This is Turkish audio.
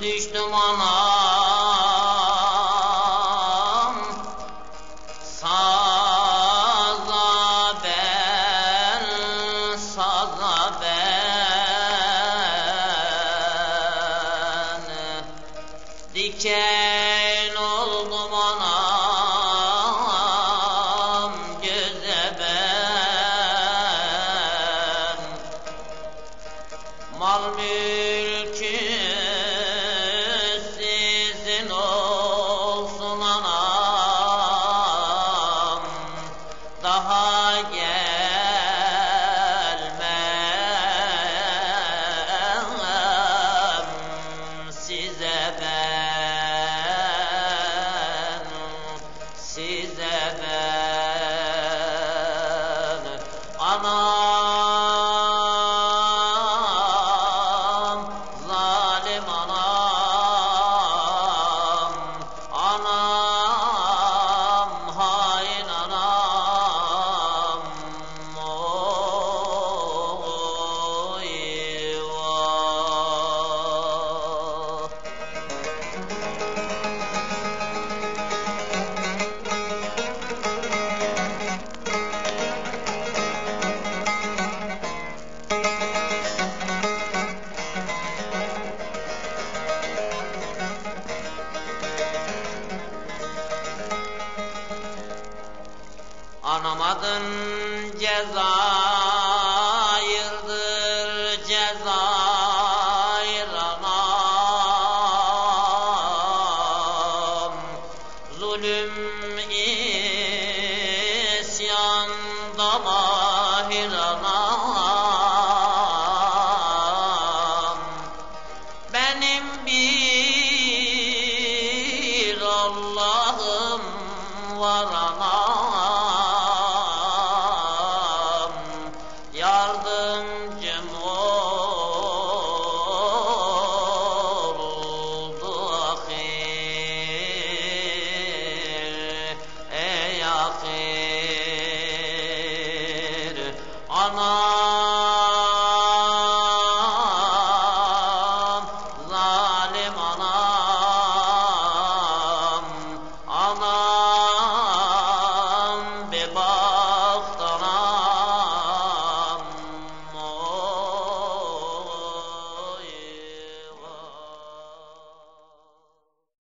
düştüm anam. Saza ben, Diken Anamadın Cezayir'dir Cezayir anam Zulüm isyanda mahir anam Benim bir Allah'ım var anam وما